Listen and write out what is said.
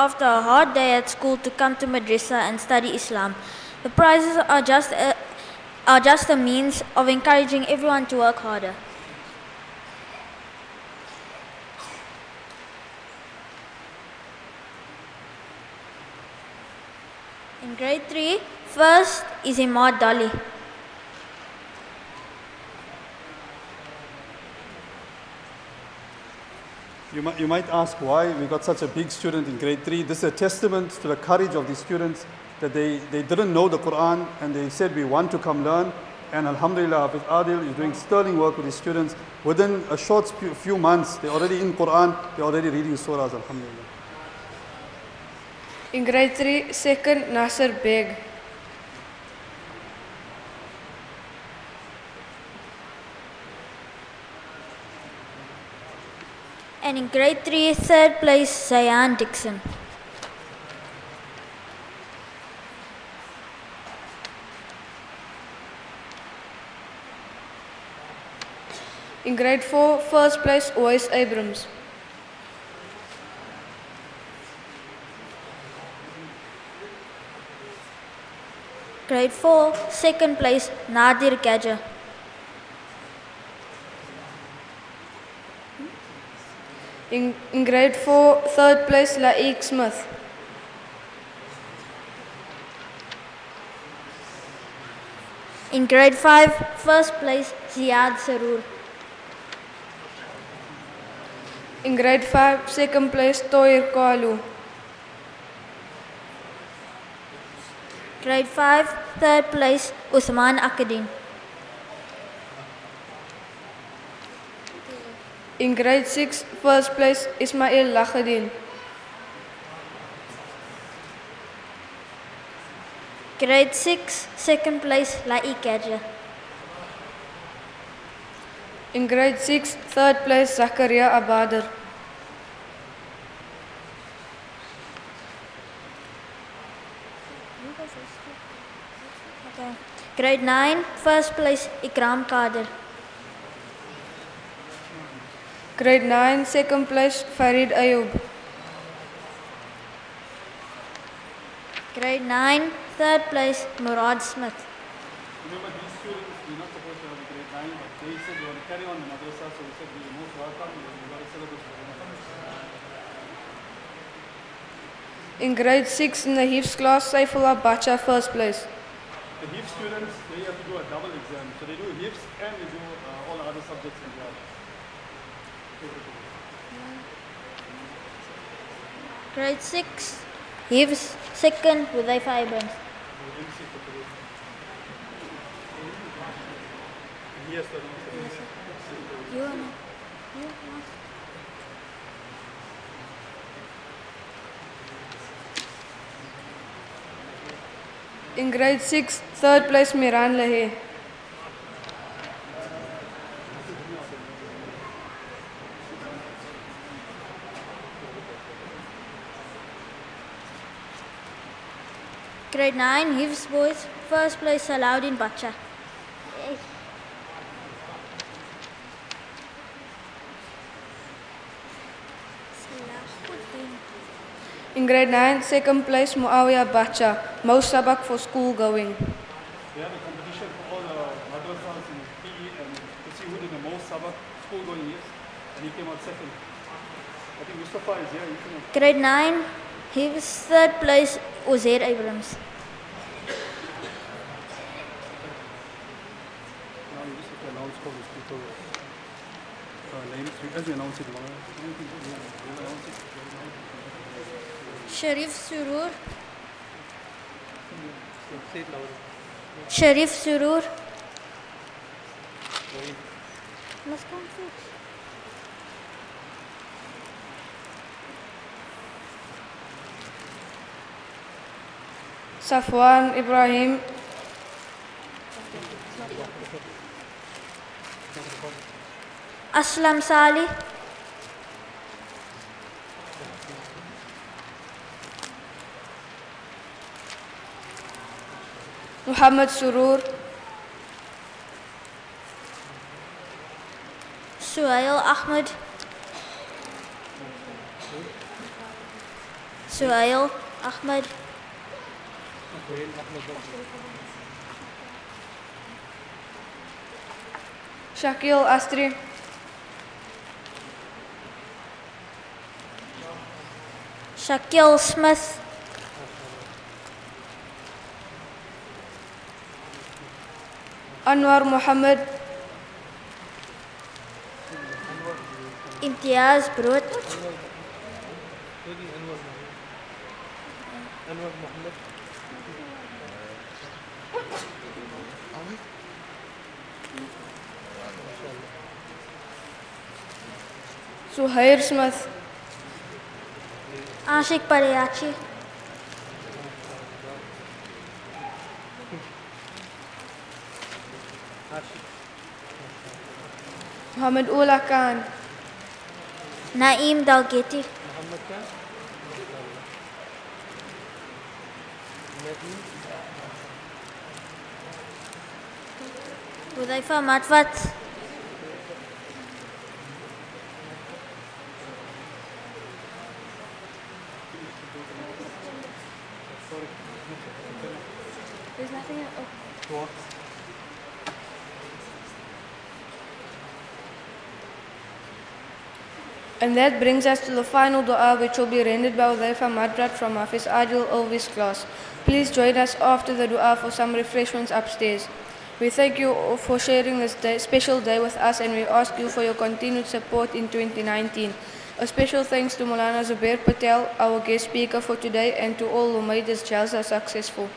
after a hard day at school to come to madrasa and study Islam. The prizes are just a, are just a means of encouraging everyone to work harder. In grade 3, first is Imad Dali. You might, you might ask why we got such a big student in grade 3. This is a testament to the courage of these students that they, they didn't know the Quran and they said we want to come learn. And Alhamdulillah, Hafiz Adil is doing sterling work with his students. Within a short few- months, they're already in Quran, they're already reading surahs, Alhamdulillah. In grade 3, second Nasser Beg. And in grade 3, third place, Zayan Dixon. In grade 4, first place Ois Abrams. Grade 4, second place, Nadir Gaja. In, in grade 4, third place Laik Smith. In grade 5, first place, Ziad Sarur. In grade 5, second place Toir Kalu. Grade 5, third place, Usman Akadin. In grade 6, first place Ismail Lahadin. Grade 6, second place, Laik Gaja. In grade 6, third place Zakaria Abadar. Okay. Grade 9, first place, Ikram Kadir. Grade 9, second place Farid Ayub. Grade 9, third place, Murad Smith. Remember, these students, we're not supposed to have a grade 9, but they said they want to carry on in madrasa, so we said we're most welcome, we've got a syllabus for them. In grade 6, in the Hifz class, Saifullah Bacha, first place. The Hifz students, they have to do a double exam. So they do Hifz and they do uh, all other subjects as well. Grade 6, Hifz, second, Hudhaifa Abrams. Yes, sir. You wanna- you wanna- In grade 6, third place Miran Lahe. Grade 9, Hifz boys, first place, Salahuddin Bacha. In grade 9, second place Muawiyah Bacha, most sabak for school going. They had a competition for all the madrasas in PE and to see who did the most sabak school going years. And he came out second. I think Mustafa is here. You can Grade 9, Hifz, third place, Uzair Abrams. now you just have to announce all these people uh, names. As we announce it, one, شاكيل أستري شاكيل سميث أنور محمد امتياز بروت أنور محمد سهير سمث عاشق برياتشي محمد أولا كان نعيم دالجيتي محمد كان Astri, Shakil Smith, Anwar Muhammad, Imtiaz And that brings us to the final dua which will be rendered by Udhaifa Madrat from Hafiz Adil Elvis class. Please join us after the dua for some refreshments upstairs. We thank you for sharing this day, special day with us and we ask you for your continued support in 2019. A special thanks to Maulana Zubair Patel, our guest speaker for today, and to all who made this jalsa successful.